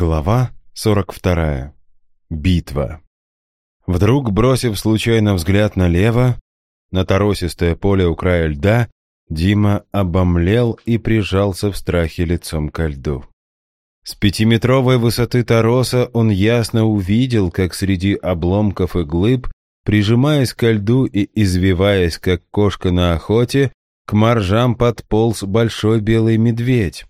Глава 42. Битва. Вдруг, бросив случайно взгляд налево, на торосистое поле у края льда, Дима обомлел и прижался в страхе лицом ко льду. С пятиметровой высоты тороса он ясно увидел, как среди обломков и глыб, прижимаясь ко льду и извиваясь, как кошка на охоте, к моржам подполз большой белый медведь.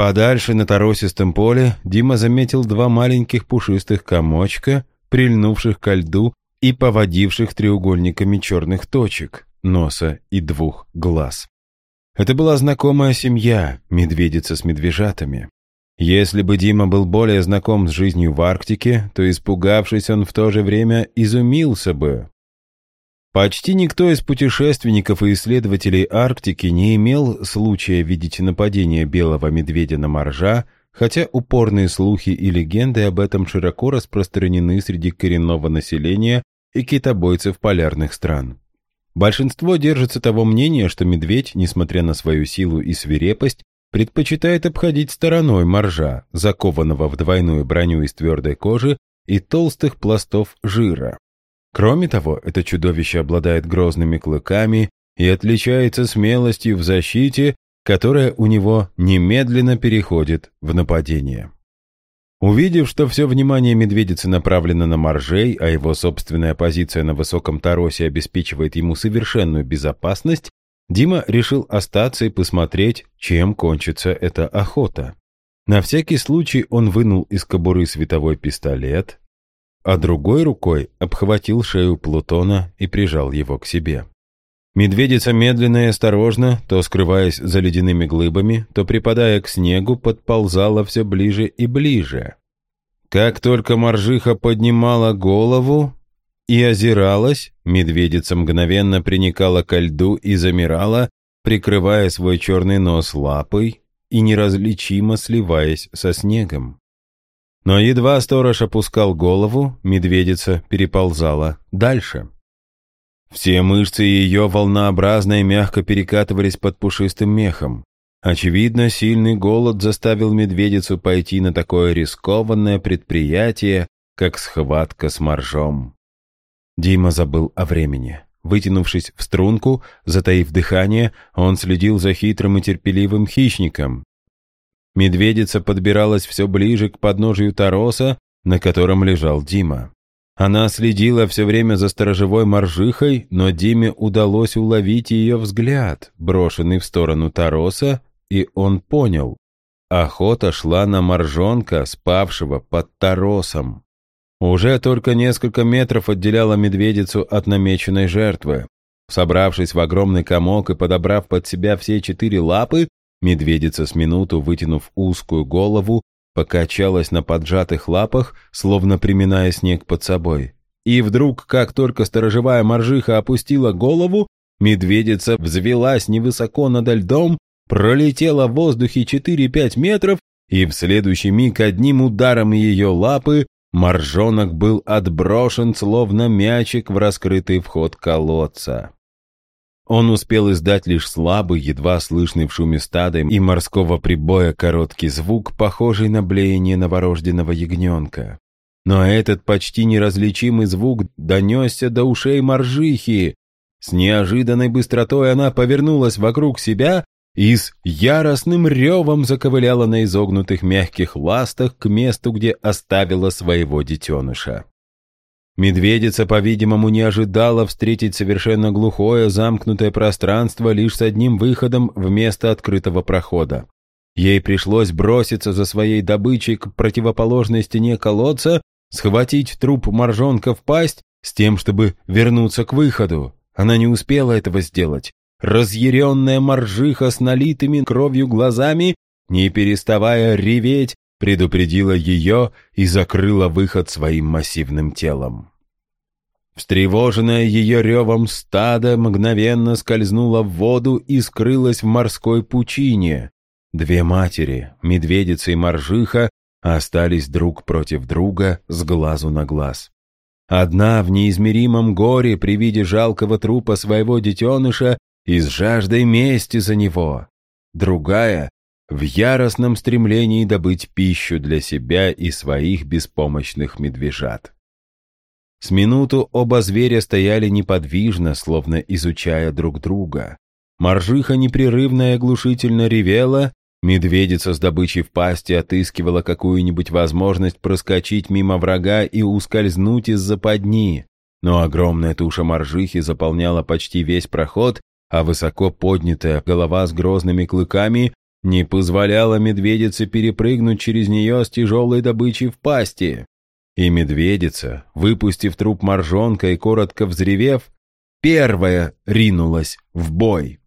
Подальше на торосистом поле Дима заметил два маленьких пушистых комочка, прильнувших ко льду и поводивших треугольниками черных точек, носа и двух глаз. Это была знакомая семья, медведица с медвежатами. Если бы Дима был более знаком с жизнью в Арктике, то, испугавшись, он в то же время изумился бы. Почти никто из путешественников и исследователей Арктики не имел случая видеть нападение белого медведя на моржа, хотя упорные слухи и легенды об этом широко распространены среди коренного населения и китобойцев полярных стран. Большинство держится того мнения, что медведь, несмотря на свою силу и свирепость, предпочитает обходить стороной моржа, закованного в двойную броню из твердой кожи и толстых пластов жира. Кроме того, это чудовище обладает грозными клыками и отличается смелостью в защите, которая у него немедленно переходит в нападение. Увидев, что все внимание медведицы направлено на моржей, а его собственная позиция на высоком торосе обеспечивает ему совершенную безопасность, Дима решил остаться и посмотреть, чем кончится эта охота. На всякий случай он вынул из кобуры световой пистолет, а другой рукой обхватил шею Плутона и прижал его к себе. Медведица медленно и осторожно, то скрываясь за ледяными глыбами, то припадая к снегу, подползала все ближе и ближе. Как только моржиха поднимала голову и озиралась, медведица мгновенно приникала ко льду и замирала, прикрывая свой черный нос лапой и неразличимо сливаясь со снегом. Но едва сторож опускал голову, медведица переползала дальше. Все мышцы ее волнообразно и мягко перекатывались под пушистым мехом. Очевидно, сильный голод заставил медведицу пойти на такое рискованное предприятие, как схватка с моржом. Дима забыл о времени. Вытянувшись в струнку, затаив дыхание, он следил за хитрым и терпеливым хищником, Медведица подбиралась все ближе к подножию тороса, на котором лежал Дима. Она следила все время за сторожевой моржихой, но Диме удалось уловить ее взгляд, брошенный в сторону тороса, и он понял. Охота шла на моржонка, спавшего под торосом. Уже только несколько метров отделяла медведицу от намеченной жертвы. Собравшись в огромный комок и подобрав под себя все четыре лапы, Медведица с минуту, вытянув узкую голову, покачалась на поджатых лапах, словно приминая снег под собой. И вдруг, как только сторожевая моржиха опустила голову, медведица взвелась невысоко над льдом, пролетела в воздухе 4-5 метров, и в следующий миг одним ударом ее лапы моржонок был отброшен, словно мячик в раскрытый вход колодца. Он успел издать лишь слабый, едва слышный в шуме стада и морского прибоя короткий звук, похожий на блеяние новорожденного ягненка. Но этот почти неразличимый звук донесся до ушей моржихи. С неожиданной быстротой она повернулась вокруг себя и с яростным ревом заковыляла на изогнутых мягких ластах к месту, где оставила своего детеныша. Медведица, по-видимому, не ожидала встретить совершенно глухое замкнутое пространство лишь с одним выходом вместо открытого прохода. Ей пришлось броситься за своей добычей к противоположной стене колодца, схватить труп моржонка в пасть с тем, чтобы вернуться к выходу. Она не успела этого сделать. Разъяренная моржиха с налитыми кровью глазами, не переставая реветь, предупредила ее и закрыла выход своим массивным телом. Встревоженное ее ревом стадо мгновенно скользнуло в воду и скрылось в морской пучине. Две матери, медведица и моржиха, остались друг против друга с глазу на глаз. Одна в неизмеримом горе при виде жалкого трупа своего детеныша и с жаждой мести за него. Другая в яростном стремлении добыть пищу для себя и своих беспомощных медвежат. С минуту оба зверя стояли неподвижно, словно изучая друг друга. Моржиха непрерывно и оглушительно ревела, медведица с добычей в пасти отыскивала какую-нибудь возможность проскочить мимо врага и ускользнуть из западни. Но огромная туша моржихи заполняла почти весь проход, а высоко поднятая голова с грозными клыками не позволяла медведице перепрыгнуть через нее с тяжелой добычей в пасти. И медведица, выпустив труп моржонка и коротко взревев, первая ринулась в бой.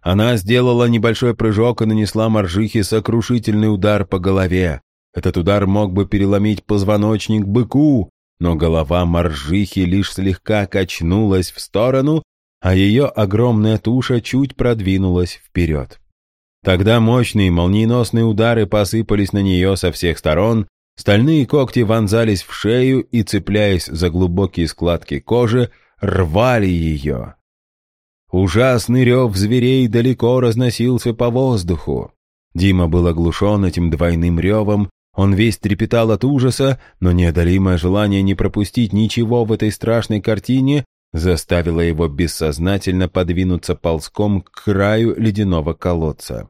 Она сделала небольшой прыжок и нанесла моржихе сокрушительный удар по голове. Этот удар мог бы переломить позвоночник быку, но голова моржихи лишь слегка качнулась в сторону, а ее огромная туша чуть продвинулась вперед. Тогда мощные молниеносные удары посыпались на нее со всех сторон, стальные когти вонзались в шею и, цепляясь за глубокие складки кожи, рвали ее. Ужасный рев зверей далеко разносился по воздуху. Дима был оглушен этим двойным ревом, он весь трепетал от ужаса, но неодолимое желание не пропустить ничего в этой страшной картине заставило его бессознательно подвинуться ползком к краю ледяного колодца.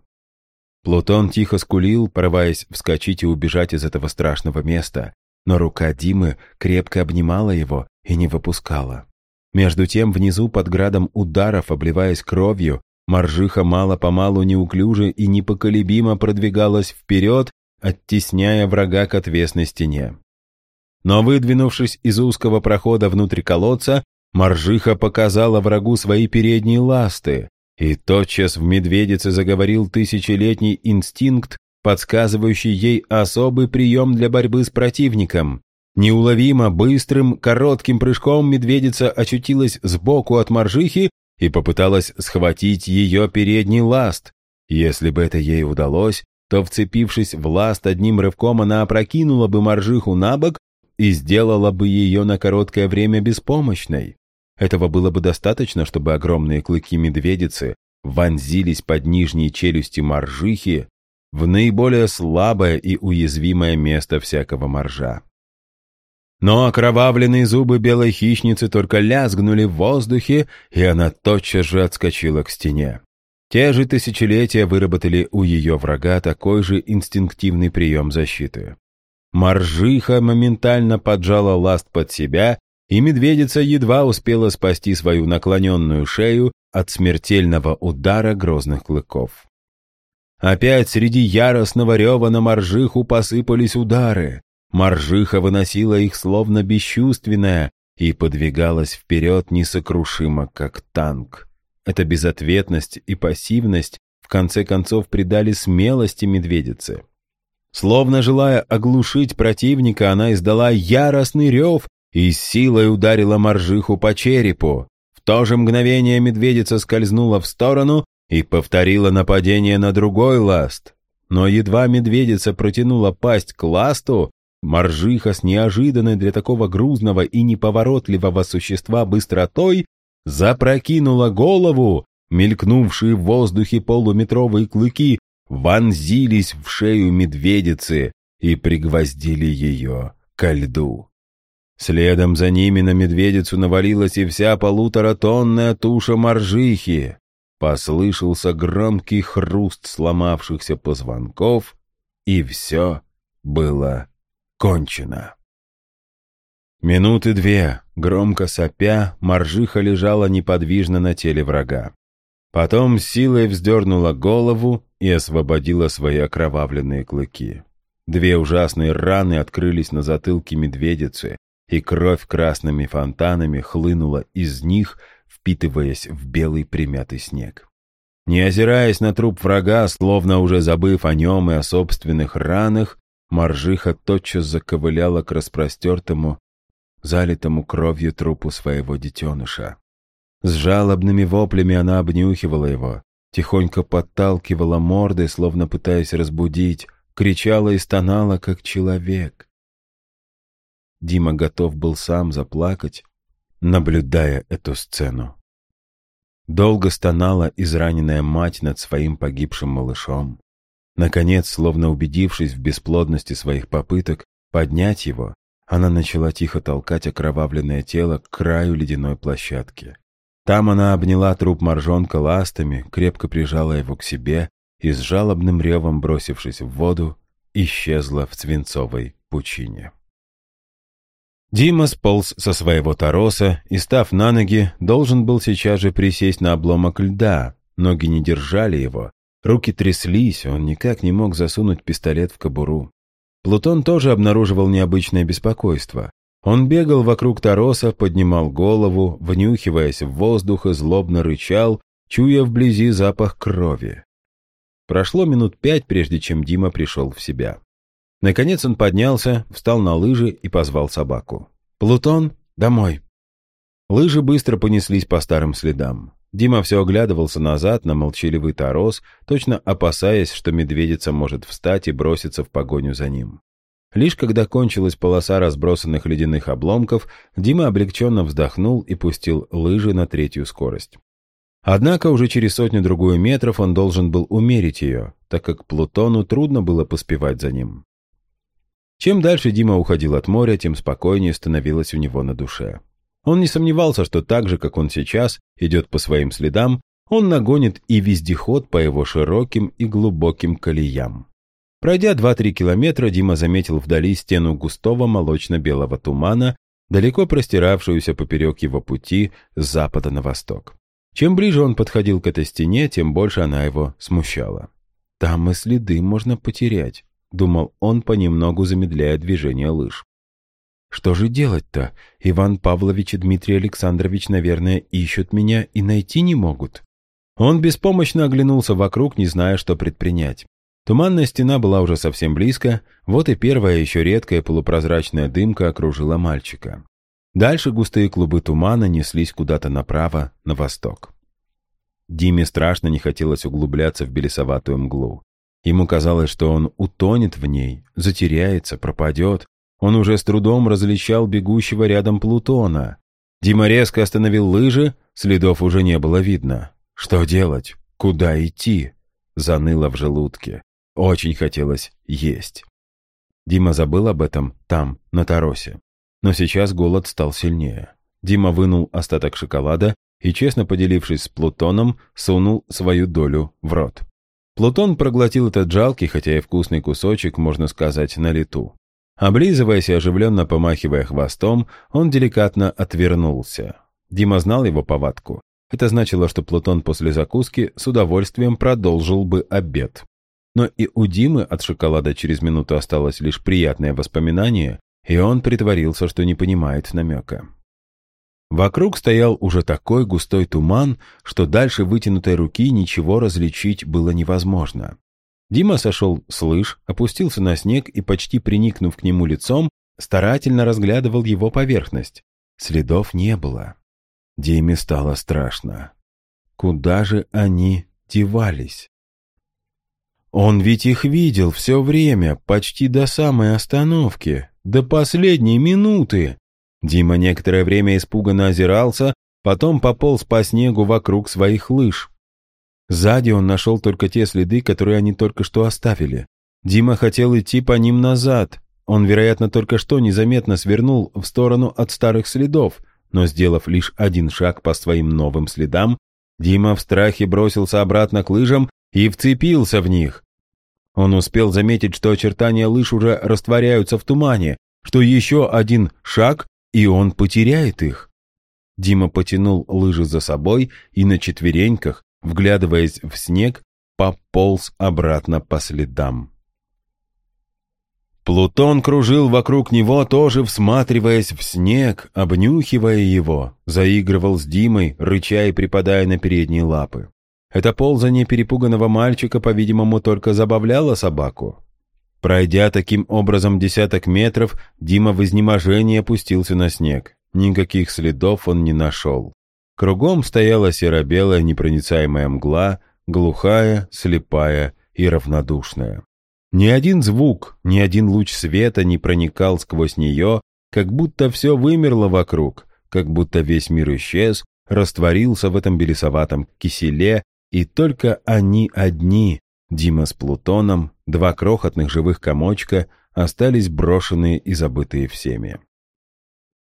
Плутон тихо скулил, порываясь вскочить и убежать из этого страшного места, но рука Димы крепко обнимала его и не выпускала. Между тем, внизу под градом ударов, обливаясь кровью, Маржиха мало-помалу неуклюже и непоколебимо продвигалась вперед, оттесняя врага к отвесной стене. Но выдвинувшись из узкого прохода внутрь колодца, Маржиха показала врагу свои передние ласты, и тотчас в медведице заговорил тысячелетний инстинкт, подсказывающий ей особый прием для борьбы с противником. Неуловимо, быстрым, коротким прыжком медведица очутилась сбоку от моржихи и попыталась схватить ее передний ласт. Если бы это ей удалось, то, вцепившись в ласт одним рывком, она опрокинула бы моржиху на бок и сделала бы ее на короткое время беспомощной. Этого было бы достаточно, чтобы огромные клыки медведицы вонзились под нижние челюсти моржихи в наиболее слабое и уязвимое место всякого моржа. Но окровавленные зубы белой хищницы только лязгнули в воздухе, и она тотчас же отскочила к стене. Те же тысячелетия выработали у ее врага такой же инстинктивный прием защиты. Моржиха моментально поджала ласт под себя и медведица едва успела спасти свою наклоненную шею от смертельного удара грозных клыков. Опять среди яростного рева на моржиху посыпались удары. Моржиха выносила их словно бесчувственная и подвигалась вперед несокрушимо, как танк. Эта безответность и пассивность в конце концов придали смелости медведице. Словно желая оглушить противника, она издала яростный рев и силой ударила моржиху по черепу. В то же мгновение медведица скользнула в сторону и повторила нападение на другой ласт. Но едва медведица протянула пасть к ласту, моржиха с неожиданной для такого грузного и неповоротливого существа быстротой запрокинула голову, мелькнувшие в воздухе полуметровые клыки вонзились в шею медведицы и пригвоздили ее ко льду. Следом за ними на медведицу навалилась и вся полуторатонная туша моржихи. Послышался громкий хруст сломавшихся позвонков, и все было кончено. Минуты две, громко сопя, моржиха лежала неподвижно на теле врага. Потом силой вздернула голову и освободила свои окровавленные клыки. Две ужасные раны открылись на затылке медведицы, и кровь красными фонтанами хлынула из них, впитываясь в белый примятый снег. Не озираясь на труп врага, словно уже забыв о нем и о собственных ранах, Маржиха тотчас заковыляла к распростертому, залитому кровью трупу своего детеныша. С жалобными воплями она обнюхивала его, тихонько подталкивала мордой, словно пытаясь разбудить, кричала и стонала, как человек. Дима готов был сам заплакать, наблюдая эту сцену. Долго стонала израненная мать над своим погибшим малышом. Наконец, словно убедившись в бесплодности своих попыток поднять его, она начала тихо толкать окровавленное тело к краю ледяной площадки. Там она обняла труп моржонка ластами, крепко прижала его к себе и с жалобным ревом, бросившись в воду, исчезла в свинцовой пучине. Дима сполз со своего тороса и, став на ноги, должен был сейчас же присесть на обломок льда. Ноги не держали его, руки тряслись, он никак не мог засунуть пистолет в кобуру. Плутон тоже обнаруживал необычное беспокойство. Он бегал вокруг Тароса, поднимал голову, внюхиваясь в воздух и злобно рычал, чуя вблизи запах крови. Прошло минут пять, прежде чем Дима пришел в себя. Наконец он поднялся, встал на лыжи и позвал собаку. «Плутон, домой!» Лыжи быстро понеслись по старым следам. Дима все оглядывался назад на молчаливый торос, точно опасаясь, что медведица может встать и броситься в погоню за ним. Лишь когда кончилась полоса разбросанных ледяных обломков, Дима облегченно вздохнул и пустил лыжи на третью скорость. Однако уже через сотню-другую метров он должен был умерить ее, так как Плутону трудно было поспевать за ним. Чем дальше Дима уходил от моря, тем спокойнее становилось у него на душе. Он не сомневался, что так же, как он сейчас идет по своим следам, он нагонит и вездеход по его широким и глубоким колеям. Пройдя 2-3 километра, Дима заметил вдали стену густого молочно-белого тумана, далеко простиравшуюся поперек его пути с запада на восток. Чем ближе он подходил к этой стене, тем больше она его смущала. «Там и следы можно потерять», — думал он, понемногу замедляя движение лыж. Что же делать-то? Иван Павлович и Дмитрий Александрович, наверное, ищут меня и найти не могут. Он беспомощно оглянулся вокруг, не зная, что предпринять. Туманная стена была уже совсем близко, вот и первая еще редкая полупрозрачная дымка окружила мальчика. Дальше густые клубы тумана неслись куда-то направо, на восток. Диме страшно не хотелось углубляться в белесоватую мглу. Ему казалось, что он утонет в ней, затеряется, пропадет, он уже с трудом различал бегущего рядом Плутона. Дима резко остановил лыжи, следов уже не было видно. Что делать? Куда идти? Заныло в желудке. Очень хотелось есть. Дима забыл об этом там, на Таросе. Но сейчас голод стал сильнее. Дима вынул остаток шоколада и, честно поделившись с Плутоном, сунул свою долю в рот. Плутон проглотил этот жалкий, хотя и вкусный кусочек, можно сказать, на лету. Облизываясь и оживленно помахивая хвостом, он деликатно отвернулся. Дима знал его повадку. Это значило, что Плутон после закуски с удовольствием продолжил бы обед. Но и у Димы от шоколада через минуту осталось лишь приятное воспоминание, и он притворился, что не понимает намека. Вокруг стоял уже такой густой туман, что дальше вытянутой руки ничего различить было невозможно. Дима сошел с лыж, опустился на снег и, почти приникнув к нему лицом, старательно разглядывал его поверхность. Следов не было. Диме стало страшно. Куда же они девались? Он ведь их видел все время, почти до самой остановки, до последней минуты. Дима некоторое время испуганно озирался, потом пополз по снегу вокруг своих лыж. Сзади он нашел только те следы, которые они только что оставили. Дима хотел идти по ним назад. Он, вероятно, только что незаметно свернул в сторону от старых следов, но, сделав лишь один шаг по своим новым следам, Дима в страхе бросился обратно к лыжам и вцепился в них. Он успел заметить, что очертания лыж уже растворяются в тумане, что еще один шаг, и он потеряет их. Дима потянул лыжи за собой и на четвереньках, вглядываясь в снег, пополз обратно по следам. Плутон кружил вокруг него, тоже всматриваясь в снег, обнюхивая его, заигрывал с Димой, рыча и припадая на передние лапы. Это ползание перепуганного мальчика, по-видимому, только забавляло собаку. Пройдя таким образом десяток метров, Дима в изнеможении опустился на снег. Никаких следов он не нашел. Кругом стояла серо-белая непроницаемая мгла, глухая, слепая и равнодушная. Ни один звук, ни один луч света не проникал сквозь нее, как будто все вымерло вокруг, как будто весь мир исчез, растворился в этом белесоватом киселе, и только они одни, Дима с Плутоном, два крохотных живых комочка, остались брошенные и забытые всеми.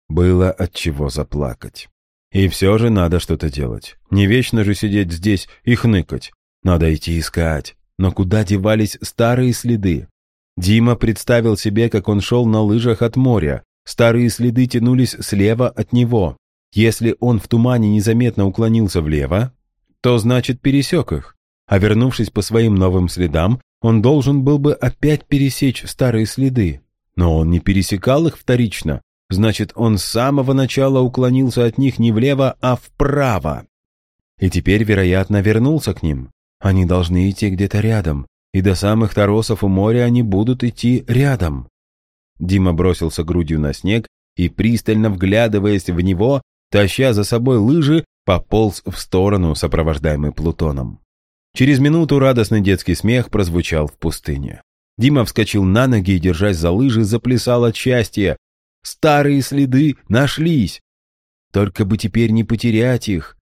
Было от чего заплакать. И все же надо что-то делать. Не вечно же сидеть здесь и хныкать. Надо идти искать. Но куда девались старые следы? Дима представил себе, как он шел на лыжах от моря. Старые следы тянулись слева от него. Если он в тумане незаметно уклонился влево, то значит пересек их. А вернувшись по своим новым следам, он должен был бы опять пересечь старые следы. Но он не пересекал их вторично, Значит, он с самого начала уклонился от них не влево, а вправо. И теперь, вероятно, вернулся к ним. Они должны идти где-то рядом, и до самых торосов у моря они будут идти рядом. Дима бросился грудью на снег и, пристально вглядываясь в него, таща за собой лыжи, пополз в сторону, сопровождаемый Плутоном. Через минуту радостный детский смех прозвучал в пустыне. Дима вскочил на ноги и, держась за лыжи, заплясал от счастья, Старые следы нашлись. Только бы теперь не потерять их.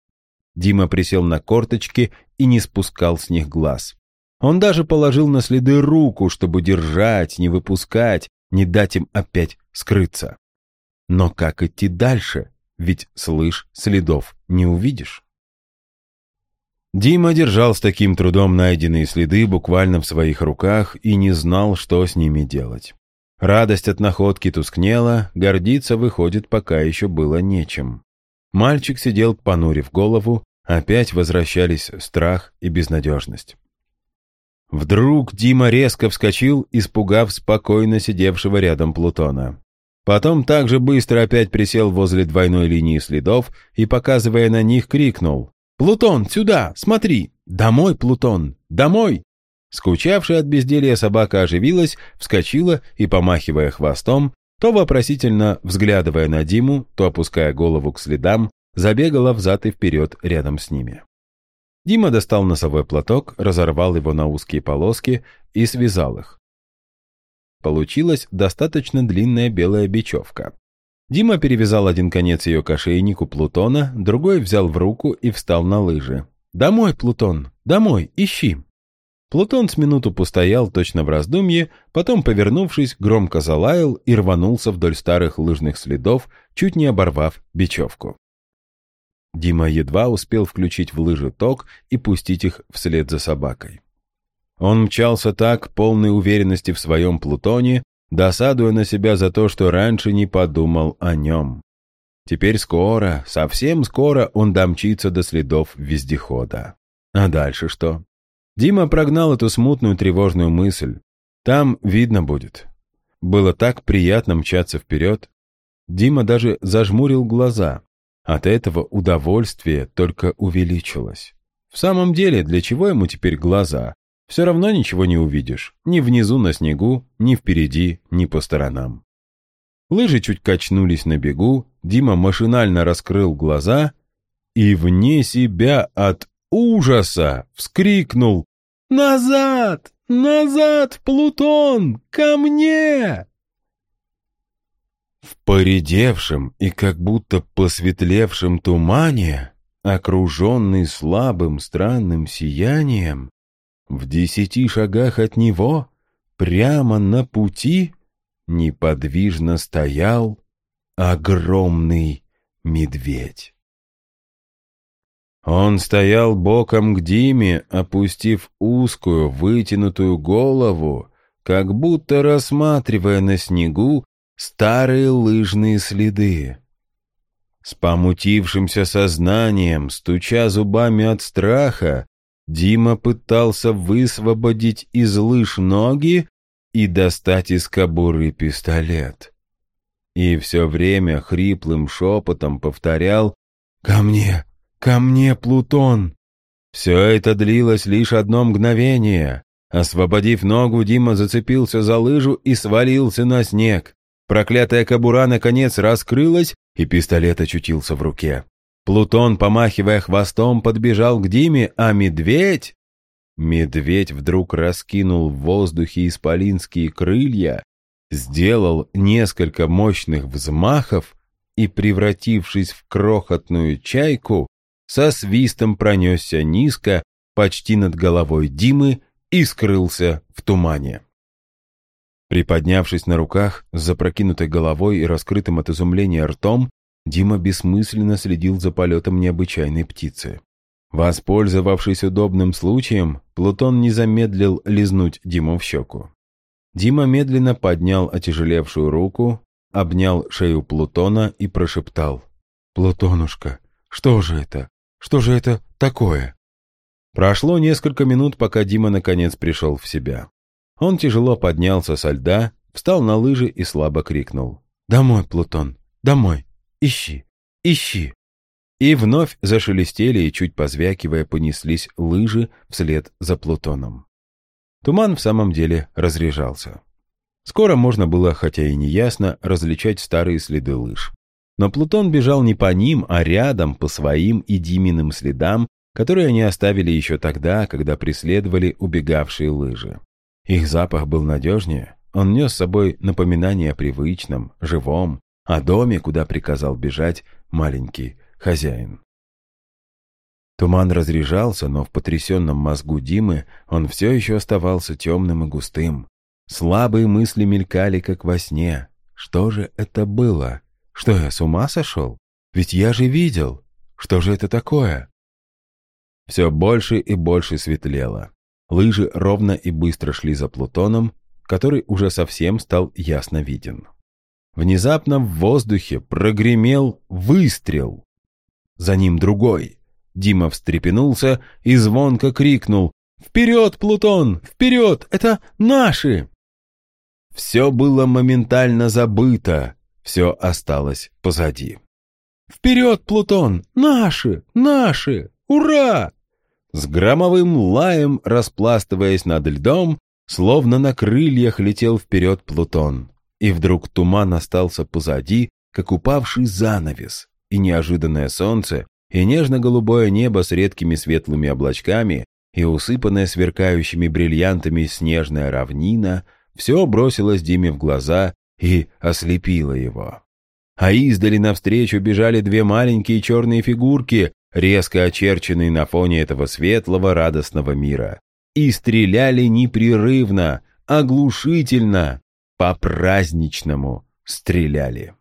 Дима присел на корточки и не спускал с них глаз. Он даже положил на следы руку, чтобы держать, не выпускать, не дать им опять скрыться. Но как идти дальше? Ведь, слышь, следов не увидишь. Дима держал с таким трудом найденные следы буквально в своих руках и не знал, что с ними делать. Радость от находки тускнела, гордиться, выходит, пока еще было нечем. Мальчик сидел, понурив голову, опять возвращались страх и безнадежность. Вдруг Дима резко вскочил, испугав спокойно сидевшего рядом Плутона. Потом также быстро опять присел возле двойной линии следов и, показывая на них, крикнул «Плутон, сюда! Смотри! Домой, Плутон! Домой!» Скучавшая от безделья собака оживилась, вскочила и, помахивая хвостом, то вопросительно взглядывая на Диму, то опуская голову к следам, забегала взад и вперед рядом с ними. Дима достал носовой платок, разорвал его на узкие полоски и связал их. Получилась достаточно длинная белая бечевка. Дима перевязал один конец ее к ошейнику Плутона, другой взял в руку и встал на лыжи. «Домой, Плутон, домой, ищи!» Плутон с минуту постоял точно в раздумье, потом, повернувшись, громко залаял и рванулся вдоль старых лыжных следов, чуть не оборвав бечевку. Дима едва успел включить в лыжи ток и пустить их вслед за собакой. Он мчался так, полной уверенности в своем Плутоне, досадуя на себя за то, что раньше не подумал о нем. Теперь скоро, совсем скоро он домчится до следов вездехода. А дальше что? Дима прогнал эту смутную тревожную мысль. Там видно будет. Было так приятно мчаться вперед. Дима даже зажмурил глаза. От этого удовольствие только увеличилось. В самом деле, для чего ему теперь глаза? Все равно ничего не увидишь. Ни внизу на снегу, ни впереди, ни по сторонам. Лыжи чуть качнулись на бегу, Дима машинально раскрыл глаза и вне себя от ужаса вскрикнул «Назад! Назад, Плутон! Ко мне!» В поредевшем и как будто посветлевшем тумане, окруженный слабым странным сиянием, в десяти шагах от него, прямо на пути, неподвижно стоял огромный медведь. Он стоял боком к Диме, опустив узкую, вытянутую голову, как будто рассматривая на снегу старые лыжные следы. С помутившимся сознанием, стуча зубами от страха, Дима пытался высвободить из лыж ноги и достать из кобуры пистолет. И все время хриплым шепотом повторял «Ко мне! «Ко мне, Плутон!» Все это длилось лишь одно мгновение. Освободив ногу, Дима зацепился за лыжу и свалился на снег. Проклятая кобура наконец раскрылась, и пистолет очутился в руке. Плутон, помахивая хвостом, подбежал к Диме, а медведь... Медведь вдруг раскинул в воздухе исполинские крылья, сделал несколько мощных взмахов и, превратившись в крохотную чайку, со свистом пронесся низко, почти над головой Димы, и скрылся в тумане. Приподнявшись на руках, с запрокинутой головой и раскрытым от изумления ртом, Дима бессмысленно следил за полетом необычайной птицы. Воспользовавшись удобным случаем, Плутон не замедлил лизнуть Диму в щеку. Дима медленно поднял отяжелевшую руку, обнял шею Плутона и прошептал. «Плутонушка, что же это? Что же это такое?» Прошло несколько минут, пока Дима наконец пришел в себя. Он тяжело поднялся со льда, встал на лыжи и слабо крикнул. «Домой, Плутон, домой! Ищи, ищи!» И вновь зашелестели и, чуть позвякивая, понеслись лыжи вслед за Плутоном. Туман в самом деле разряжался. Скоро можно было, хотя и неясно, различать старые следы лыж. Но Плутон бежал не по ним, а рядом, по своим и Диминым следам, которые они оставили еще тогда, когда преследовали убегавшие лыжи. Их запах был надежнее, он нес с собой напоминание о привычном, живом, о доме, куда приказал бежать маленький хозяин. Туман разряжался, но в потрясенном мозгу Димы он все еще оставался темным и густым. Слабые мысли мелькали, как во сне. Что же это было? Что я с ума сошел? Ведь я же видел. Что же это такое? Все больше и больше светлело. Лыжи ровно и быстро шли за Плутоном, который уже совсем стал ясно виден. Внезапно в воздухе прогремел выстрел. За ним другой. Дима встрепенулся и звонко крикнул «Вперед, Плутон! Вперед! Это наши!» Все было моментально забыто, все осталось позади. «Вперед, Плутон! Наши! Наши! Ура!» С громовым лаем, распластываясь над льдом, словно на крыльях летел вперед Плутон. И вдруг туман остался позади, как упавший занавес, и неожиданное солнце, и нежно-голубое небо с редкими светлыми облачками, и усыпанная сверкающими бриллиантами снежная равнина, все бросилось Диме в глаза и ослепило его. А издали навстречу бежали две маленькие черные фигурки, резко очерченные на фоне этого светлого радостного мира. И стреляли непрерывно, оглушительно, по-праздничному стреляли.